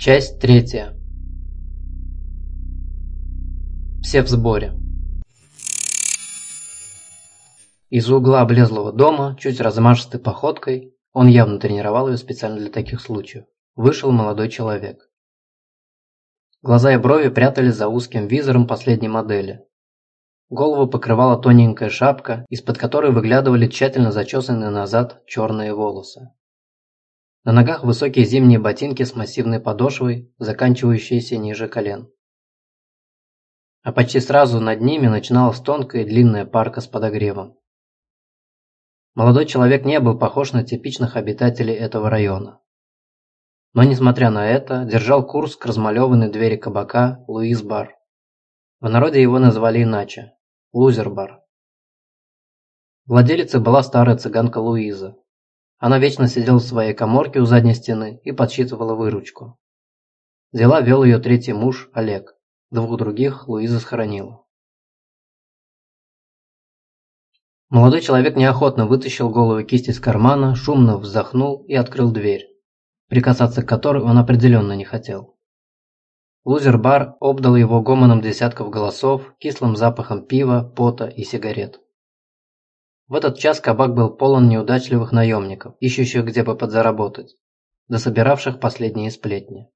Часть третья. Все в сборе. Из угла облезлого дома, чуть размашистой походкой, он явно тренировал ее специально для таких случаев, вышел молодой человек. Глаза и брови прятались за узким визором последней модели. Голову покрывала тоненькая шапка, из-под которой выглядывали тщательно зачесанные назад черные волосы. На ногах высокие зимние ботинки с массивной подошвой, заканчивающиеся ниже колен. А почти сразу над ними начиналась тонкая и длинная парка с подогревом. Молодой человек не был похож на типичных обитателей этого района. Но, несмотря на это, держал курс к размалеванной двери кабака Луис Бар. В народе его назвали иначе – Лузер Бар. Владелицей была старая цыганка Луиза, она вечно сидела в своей коморке у задней стены и подсчитывала выручку. Дела вел ее третий муж, Олег. Двух других Луиза схоронила. Молодой человек неохотно вытащил голову кисть из кармана, шумно вздохнул и открыл дверь, прикасаться к которой он определенно не хотел. Лузер-бар обдал его гомоном десятков голосов, кислым запахом пива, пота и сигарет. В этот час кабак был полон неудачливых наемников, ищущих где бы подзаработать, да собиравших последние сплетни.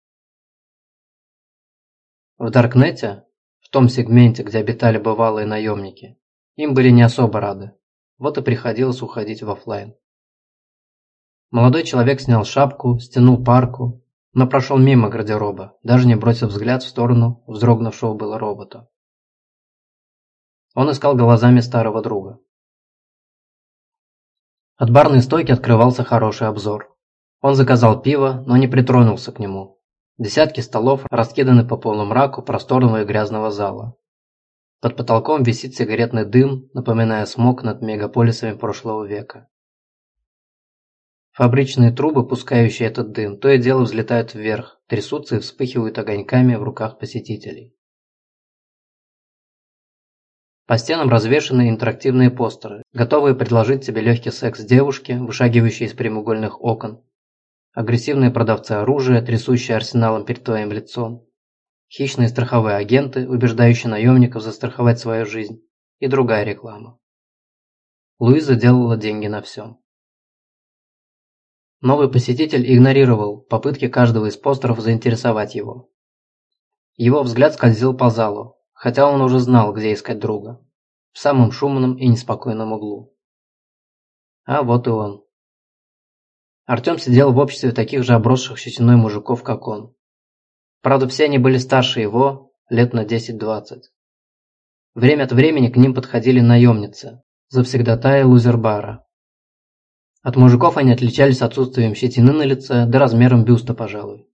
В Даркнете, в том сегменте, где обитали бывалые наемники, им были не особо рады, вот и приходилось уходить в офлайн. Молодой человек снял шапку, стянул парку, но прошел мимо гардероба, даже не бросив взгляд в сторону вздрогнувшего было робота. Он искал глазами старого друга. От барной стойки открывался хороший обзор. Он заказал пиво, но не притронулся к нему. Десятки столов раскиданы по полумраку просторного и грязного зала. Под потолком висит сигаретный дым, напоминая смог над мегаполисами прошлого века. Фабричные трубы, пускающие этот дым, то и дело взлетают вверх, трясутся и вспыхивают огоньками в руках посетителей. По стенам развешаны интерактивные постеры, готовые предложить тебе легкий секс девушки, вышагивающие из прямоугольных окон. Агрессивные продавцы оружия, трясущие арсеналом перед твоим лицом. Хищные страховые агенты, убеждающие наемников застраховать свою жизнь. И другая реклама. Луиза делала деньги на всем. Новый посетитель игнорировал попытки каждого из постеров заинтересовать его. Его взгляд скользил по залу, хотя он уже знал, где искать друга. В самом шумном и неспокойном углу. А вот и он. Артем сидел в обществе таких же обросших щетиной мужиков, как он. Правда, все они были старше его, лет на 10-20. Время от времени к ним подходили наемницы, завсегдатаи лузербара. От мужиков они отличались отсутствием щетины на лице, да размером бюста, пожалуй.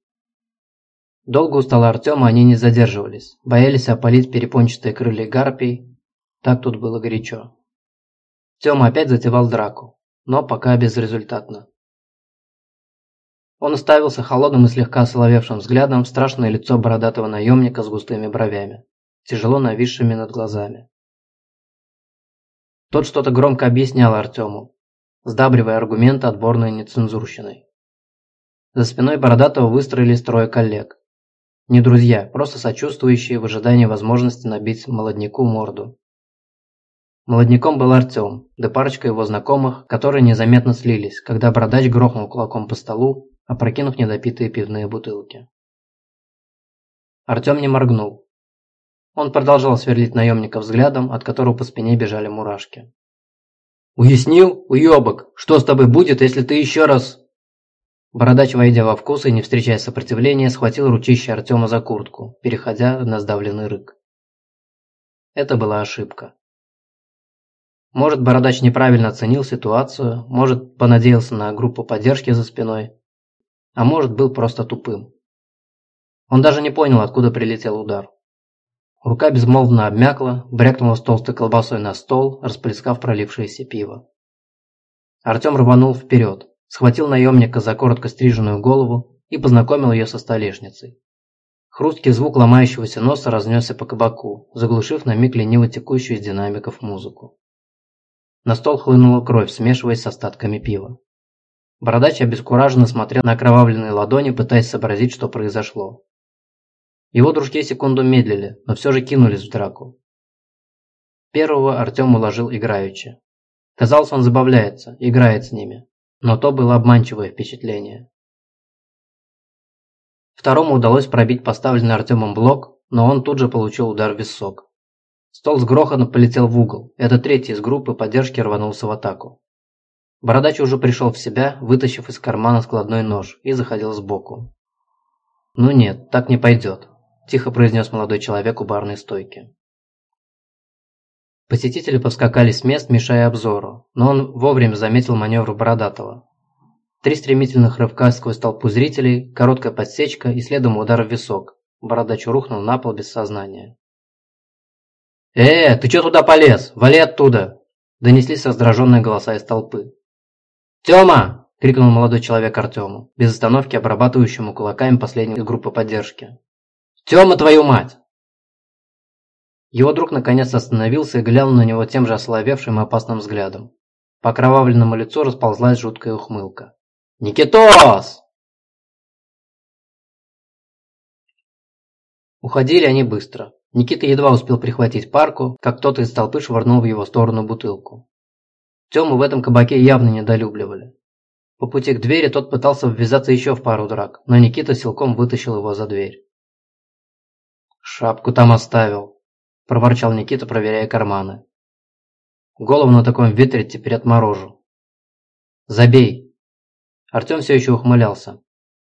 Долго у стола Артема они не задерживались, боялись опалить перепончатые крылья гарпий, так тут было горячо. Тёма опять затевал драку, но пока безрезультатно. Он уставился холодным и слегка соловевшим взглядом в страшное лицо бородатого наемника с густыми бровями, тяжело нависшими над глазами. Тот что-то громко объяснял Артему, сдабривая аргументы отборной нецензурщиной. За спиной Бородатого выстроились трое коллег. Не друзья, просто сочувствующие в ожидании возможности набить молодняку морду. Молодняком был Артем, да парочка его знакомых, которые незаметно слились, когда бородач грохнул кулаком по столу, опрокинув недопитые пивные бутылки. Артем не моргнул. Он продолжал сверлить наемника взглядом, от которого по спине бежали мурашки. «Уяснил, уебок, что с тобой будет, если ты еще раз...» Бородач, войдя во вкус и не встречая сопротивления, схватил ручище Артема за куртку, переходя на сдавленный рык. Это была ошибка. Может, Бородач неправильно оценил ситуацию, может, понадеялся на группу поддержки за спиной, а может, был просто тупым. Он даже не понял, откуда прилетел удар. Рука безмолвно обмякла, брякнула с толстой колбасой на стол, расплескав пролившееся пиво. Артем рванул вперед, схватил наемника за коротко стриженную голову и познакомил ее со столешницей. Хрусткий звук ломающегося носа разнесся по кабаку, заглушив на миг лениво текущую из динамиков музыку. На стол хлынула кровь, смешиваясь с остатками пива. Бородач обескураженно смотрел на окровавленные ладони, пытаясь сообразить, что произошло. Его дружки секунду медлили, но все же кинулись в драку. Первого Артем уложил играючи. Казалось, он забавляется, играет с ними, но то было обманчивое впечатление. Второму удалось пробить поставленный Артемом блок, но он тут же получил удар в висок. Стол с грохотом полетел в угол. Это третий из группы поддержки рванулся в атаку. Бородач уже пришел в себя, вытащив из кармана складной нож, и заходил сбоку. «Ну нет, так не пойдет», – тихо произнес молодой человек у барной стойки. Посетители повскакали с мест, мешая обзору, но он вовремя заметил маневр Бородатого. Три стремительных рывка сквозь толпу зрителей, короткая подсечка и следом удар в висок. Бородач рухнул на пол без сознания. «Э, ты чё туда полез? Вали оттуда!» Донеслись раздраженные голоса из толпы. «Тёма!» – крикнул молодой человек Артему, без остановки обрабатывающему кулаками последней группы поддержки. «Тёма, твою мать!» Его друг наконец остановился и глянул на него тем же ословевшим и опасным взглядом. По окровавленному лицу расползлась жуткая ухмылка. «Никитос!» Уходили они быстро. Никита едва успел прихватить парку, как кто-то из толпы швырнул в его сторону бутылку. Тему в этом кабаке явно недолюбливали. По пути к двери тот пытался ввязаться еще в пару драк, но Никита силком вытащил его за дверь. «Шапку там оставил», – проворчал Никита, проверяя карманы. «Голову на таком ветре теперь отморожу». «Забей!» Артем все еще ухмылялся.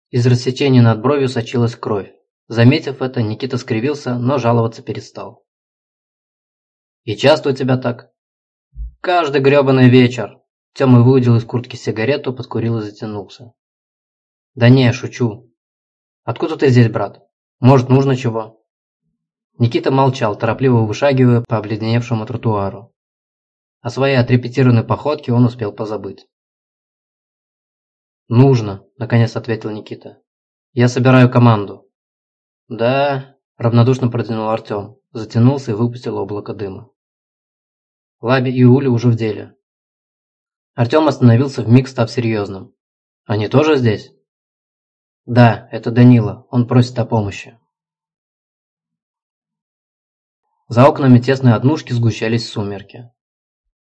Из рассечения над бровью сочилась кровь. Заметив это, Никита скривился, но жаловаться перестал. «И часто у тебя так?» Каждый грёбаный вечер. Тёма выудил из куртки сигарету, подкурил и затянулся. Да не, шучу. Откуда ты здесь, брат? Может, нужно чего? Никита молчал, торопливо вышагивая по обледеневшему тротуару. О своей отрепетированной походке он успел позабыть. «Нужно», – наконец ответил Никита. «Я собираю команду». «Да», – равнодушно протянул Артем, затянулся и выпустил облако дыма. Лаби и Ули уже в деле. Артем остановился вмиг, став серьезным. «Они тоже здесь?» «Да, это Данила. Он просит о помощи». За окнами тесной однушки сгущались сумерки.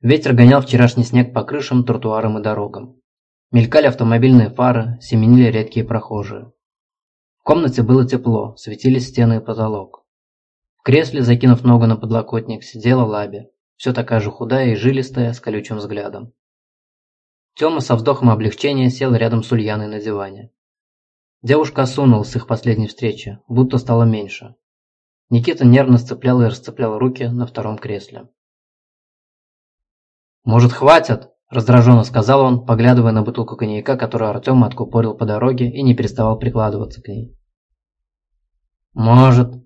Ветер гонял вчерашний снег по крышам, тротуарам и дорогам. Мелькали автомобильные фары, семенили редкие прохожие. В комнате было тепло, светились стены и потолок. В кресле, закинув ногу на подлокотник, сидела Лаби все такая же худая и жилистая, с колючим взглядом. Тёма со вздохом облегчения сел рядом с Ульяной на диване. Девушка осунулась с их последней встречи, будто стало меньше. Никита нервно сцеплял и расцеплял руки на втором кресле. «Может, хватит?» – раздраженно сказал он, поглядывая на бутылку коньяка, которую Артем откупорил по дороге и не переставал прикладываться к ней. «Может»,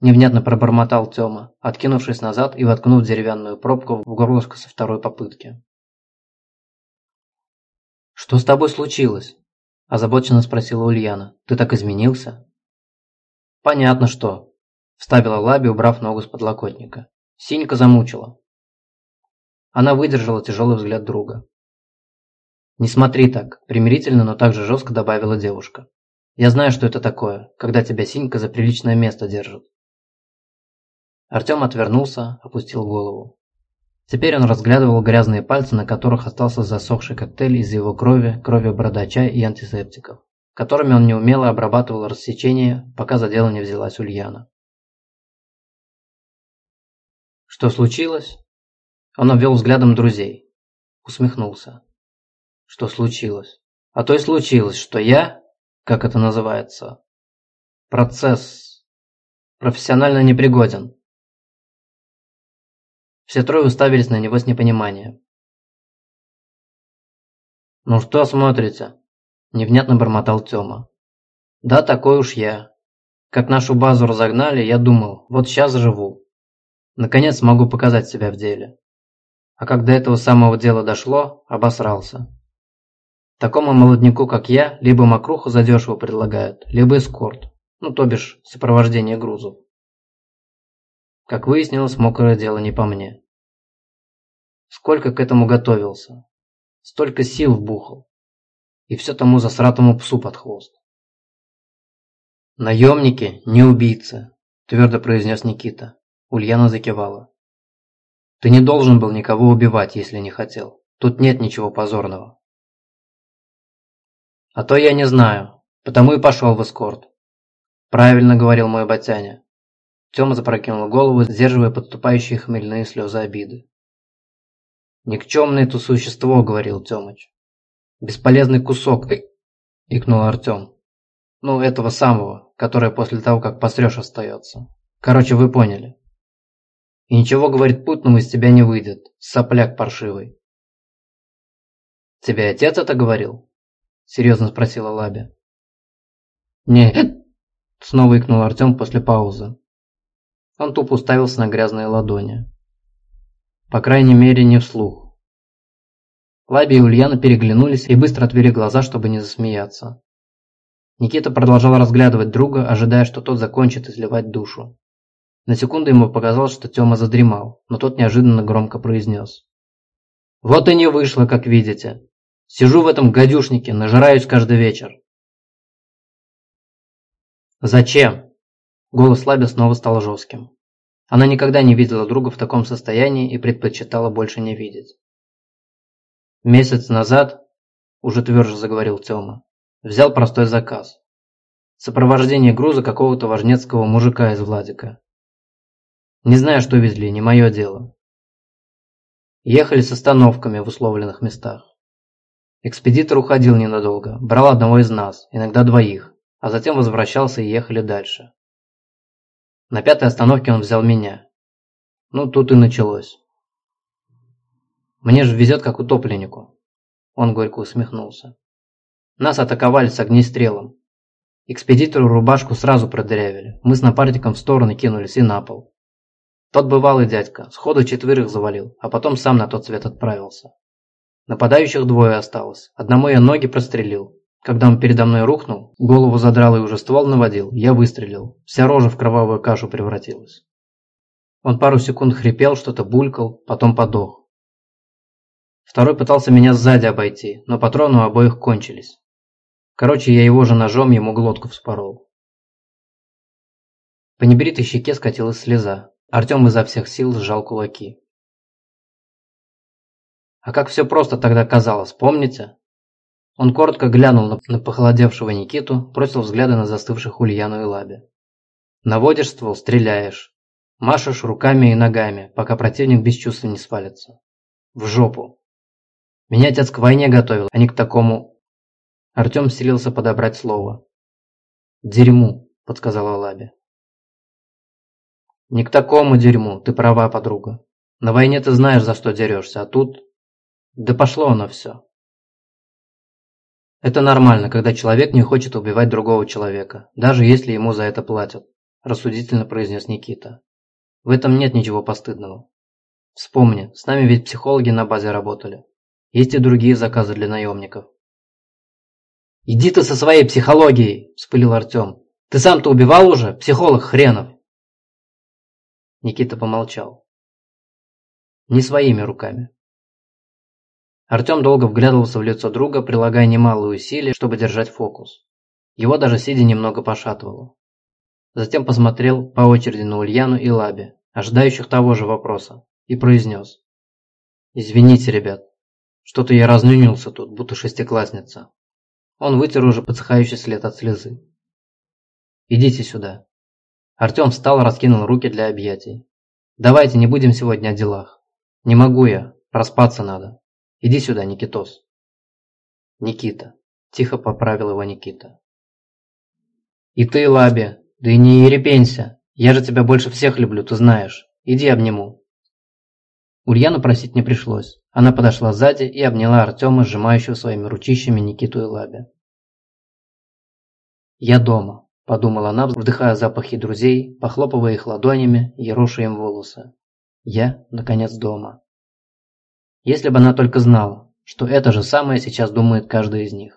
Невнятно пробормотал Тёма, откинувшись назад и воткнув деревянную пробку в горлышко со второй попытки. «Что с тобой случилось?» – озабоченно спросила Ульяна. «Ты так изменился?» «Понятно что», – вставила Лаби, убрав ногу с подлокотника. «Синька замучила». Она выдержала тяжелый взгляд друга. «Не смотри так», – примирительно, но также жестко добавила девушка. «Я знаю, что это такое, когда тебя Синька за приличное место держит. Артем отвернулся, опустил голову. Теперь он разглядывал грязные пальцы, на которых остался засохший коктейль из его крови, крови бородача и антисептиков, которыми он неумело обрабатывал рассечение, пока за дело не взялась Ульяна. Что случилось? Он обвел взглядом друзей. Усмехнулся. Что случилось? А то и случилось, что я, как это называется, процесс профессионально непригоден. Все трое уставились на него с непониманием. «Ну что смотрите?» – невнятно бормотал Тёма. «Да, такой уж я. Как нашу базу разогнали, я думал, вот сейчас живу. Наконец смогу показать себя в деле. А когда этого самого дела дошло, обосрался. Такому молодняку, как я, либо мокруху задешево предлагают, либо эскорт, ну то бишь сопровождение грузов. Как выяснилось, мокрое дело не по мне. Сколько к этому готовился. Столько сил вбухал. И все тому засратому псу под хвост. «Наемники, не убийцы», – твердо произнес Никита. Ульяна закивала. «Ты не должен был никого убивать, если не хотел. Тут нет ничего позорного». «А то я не знаю, потому и пошел в эскорт». «Правильно говорил мой батяня». Тёма запрокинул голову, сдерживая подступающие хмельные слезы обиды. «Никчемное ты существо», — говорил Тёмыч. «Бесполезный кусок», — икнул Артём. «Ну, этого самого, которое после того, как посрёшь, остается. Короче, вы поняли». «И ничего, — говорит, — путному из тебя не выйдет, сопляк паршивый». «Тебе отец это говорил?» — серьезно спросила Лаби. «Нет», — снова икнул Артём после паузы. Он тупо уставился на грязные ладони. По крайней мере, не вслух. Лаби и Ульяна переглянулись и быстро отвели глаза, чтобы не засмеяться. Никита продолжал разглядывать друга, ожидая, что тот закончит изливать душу. На секунду ему показалось, что Тёма задремал, но тот неожиданно громко произнес. «Вот и не вышло, как видите. Сижу в этом гадюшнике, нажираюсь каждый вечер». «Зачем?» Голос Лаби снова стал жестким. Она никогда не видела друга в таком состоянии и предпочитала больше не видеть. Месяц назад, уже тверже заговорил Тёма, взял простой заказ. Сопровождение груза какого-то важнецкого мужика из Владика. Не знаю, что везли, не мое дело. Ехали с остановками в условленных местах. Экспедитор уходил ненадолго, брал одного из нас, иногда двоих, а затем возвращался и ехали дальше. На пятой остановке он взял меня. Ну, тут и началось. Мне же везет, как утопленнику. Он горько усмехнулся. Нас атаковали с огнестрелом. Экспедитору рубашку сразу продырявили. Мы с напарником в стороны кинулись и на пол. Тот бывалый дядька сходу четверых завалил, а потом сам на тот свет отправился. Нападающих двое осталось. Одному я ноги прострелил, когда он передо мной рухнул, голову задрал и уже ствол наводил, я выстрелил. Вся рожа в кровавую кашу превратилась. Он пару секунд хрипел, что-то булькал, потом подох. Второй пытался меня сзади обойти, но патроны у обоих кончились. Короче, я его же ножом ему глотку вспорол. По небритой щеке скатилась слеза. Артем изо всех сил сжал кулаки. А как все просто тогда казалось, помните? Он коротко глянул на похолодевшего Никиту, бросил взгляды на застывших Ульяну и Лаби. Наводишь стреляешь. Машешь руками и ногами, пока противник без чувств не свалится. В жопу. Меня отец к войне готовил, а не к такому... Артем селился подобрать слово. «Дерьму», — подсказала Лаби. «Не к такому дерьму, ты права, подруга. На войне ты знаешь, за что дерешься, а тут...» «Да пошло оно все. Это нормально, когда человек не хочет убивать другого человека, даже если ему за это платят, рассудительно произнес Никита. В этом нет ничего постыдного. Вспомни, с нами ведь психологи на базе работали. Есть и другие заказы для наемников. «Иди ты со своей психологией!» – вспылил Артем. «Ты сам-то убивал уже, психолог хренов!» Никита помолчал. «Не своими руками. Артем долго вглядывался в лицо друга, прилагая немалые усилия, чтобы держать фокус. Его даже сидя немного пошатывало. Затем посмотрел по очереди на Ульяну и Лаби, ожидающих того же вопроса, и произнес. «Извините, ребят, что-то я разнюнился тут, будто шестиклассница». Он вытер уже подсыхающий след от слезы. «Идите сюда». Артем встал, раскинул руки для объятий. «Давайте не будем сегодня о делах. Не могу я, проспаться надо». Иди сюда, Никитос. Никита. Тихо поправил его Никита. И ты, Лаби, да и не ерепенься. Я же тебя больше всех люблю, ты знаешь. Иди обниму. Ульяну просить не пришлось. Она подошла сзади и обняла Артема, сжимающего своими ручищами Никиту и Лаби. «Я дома», – подумала она, вдыхая запахи друзей, похлопывая их ладонями, ероша им волосы. «Я, наконец, дома». Если бы она только знала, что это же самое сейчас думает каждый из них.